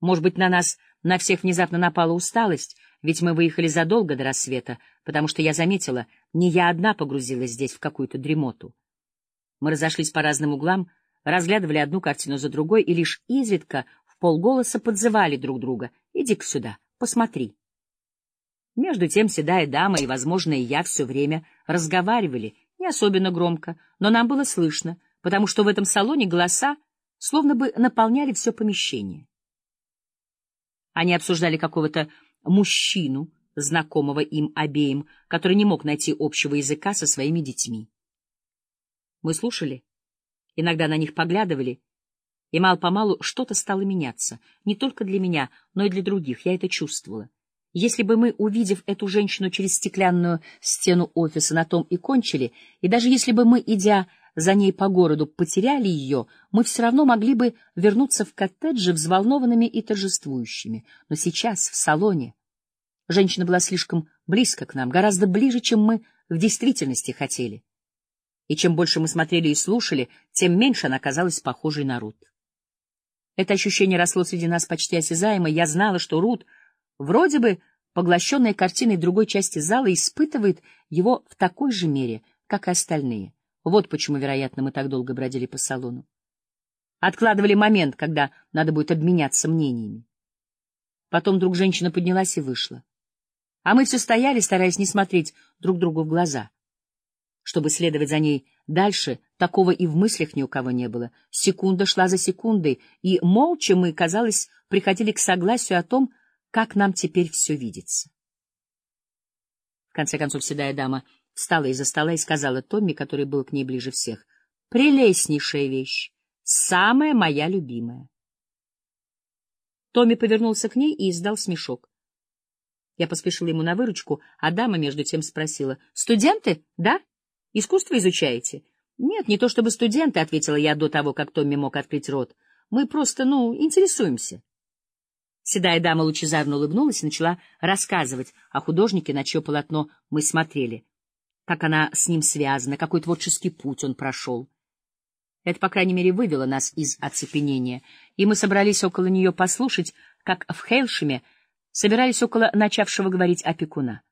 Может быть, на нас на всех внезапно напала усталость, ведь мы выехали задолго до рассвета, потому что я заметила, не я одна погрузилась здесь в какую-то дремоту. Мы разошлись по разным углам, разглядывали одну картину за другой и лишь изредка в полголоса подзывали друг друга. «Иди-ка сюда, посмотри». Между тем седая дама и, возможно, и я все время разговаривали, не особенно громко, но нам было слышно, потому что в этом салоне голоса словно бы наполняли все помещение. Они обсуждали какого-то мужчину, знакомого им обеим, который не мог найти общего языка со своими детьми. Мы слушали, иногда на них поглядывали, и мало-помалу что-то стало меняться, не только для меня, но и для других, я это чувствовала. Если бы мы, увидев эту женщину через стеклянную стену офиса, на том и кончили, и даже если бы мы, идя за ней по городу, потеряли ее, мы все равно могли бы вернуться в коттеджи взволнованными и торжествующими. Но сейчас, в салоне, женщина была слишком близко к нам, гораздо ближе, чем мы в действительности хотели. И чем больше мы смотрели и слушали, тем меньше она казалась похожей на Рут. Это ощущение росло среди нас почти осязаемо, я знала, что Рут — вроде бы поглощенная картиной другой части зала, испытывает его в такой же мере, как и остальные. Вот почему, вероятно, мы так долго бродили по салону. Откладывали момент, когда надо будет обменяться мнениями. Потом вдруг женщина поднялась и вышла. А мы все стояли, стараясь не смотреть друг другу в глаза. Чтобы следовать за ней дальше, такого и в мыслях ни у кого не было. Секунда шла за секундой, и молча мы, казалось, приходили к согласию о том, как нам теперь все видится? В конце концов, седая дама встала из-за стола и сказала Томми, который был к ней ближе всех, «Прелестнейшая вещь, самая моя любимая». Томми повернулся к ней и издал смешок. Я поспешила ему на выручку, а дама между тем спросила, «Студенты, да? Искусство изучаете?» «Нет, не то чтобы студенты», — ответила я до того, как Томми мог открыть рот. «Мы просто, ну, интересуемся». Седая дама лучезарно улыбнулась и начала рассказывать о художнике, на чье полотно мы смотрели, как она с ним связана, какой творческий путь он прошел. Это, по крайней мере, вывело нас из оцепенения, и мы собрались около нее послушать, как в Хейлшеме собирались около начавшего говорить опекуна.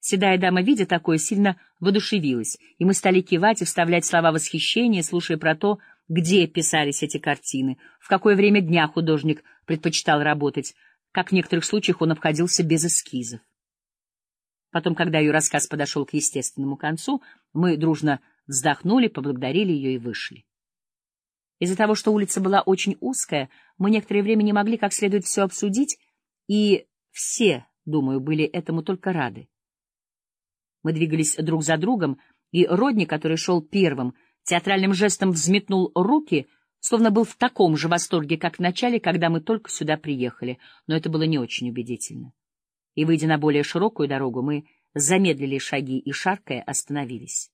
Седая дама, видя такое, сильно воодушевилась, и мы стали кивать и вставлять слова восхищения, слушая про то, где писались эти картины, в какое время дня художник предпочитал работать, как в некоторых случаях он обходился без эскизов. Потом, когда ее рассказ подошел к естественному концу, мы дружно вздохнули, поблагодарили ее и вышли. Из-за того, что улица была очень узкая, мы некоторое время не могли как следует все обсудить, и все, думаю, были этому только рады. Мы двигались друг за другом, и Родни, который шел первым, театральным жестом взметнул руки, словно был в таком же восторге, как в начале, когда мы только сюда приехали, но это было не очень убедительно. И, выйдя на более широкую дорогу, мы замедлили шаги и, шаркая, остановились.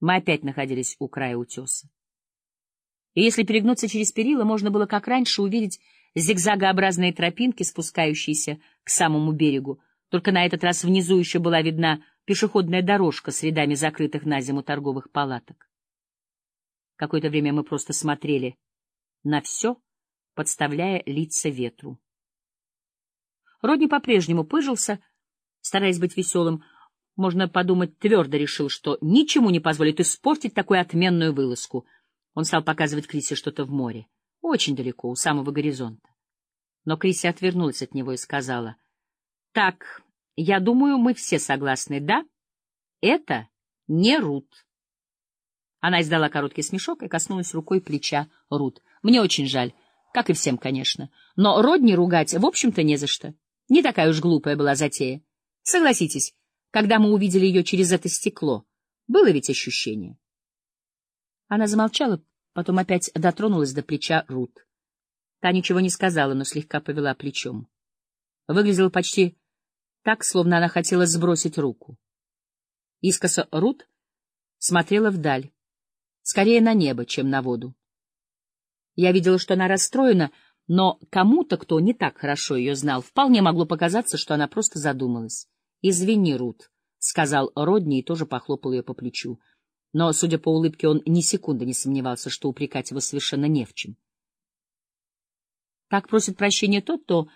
Мы опять находились у края утеса. И если перегнуться через перила, можно было, как раньше, увидеть зигзагообразные тропинки, спускающиеся к самому берегу, только на этот раз внизу еще была видна пешеходная дорожка с рядами закрытых на зиму торговых палаток. Какое-то время мы просто смотрели на все, подставляя лица ветру. Родни по-прежнему пыжился, стараясь быть веселым. Можно подумать, твердо решил, что ничему не позволит испортить такую отменную вылазку. Он стал показывать Крисе что-то в море, очень далеко, у самого горизонта. Но Криси отвернулась от него и сказала, — Так, я думаю, мы все согласны, да? Это не Рут. Она издала короткий смешок и коснулась рукой плеча Рут. Мне очень жаль, как и всем, конечно. Но Родни ругать, в общем-то, не за что. Не такая уж глупая была затея. Согласитесь, когда мы увидели ее через это стекло, было ведь ощущение. Она замолчала, потом опять дотронулась до плеча Рут. Та ничего не сказала, но слегка повела плечом. Выглядела почти так, словно она хотела сбросить руку. Искоса Рут смотрела вдаль, скорее на небо, чем на воду. Я видела, что она расстроена, но кому-то, кто не так хорошо ее знал, вполне могло показаться, что она просто задумалась. «Извини, Рут», — сказал Родни и тоже похлопал ее по плечу. Но, судя по улыбке, он ни секунды не сомневался, что упрекать его совершенно не в чем. Так просит прощения тот, кто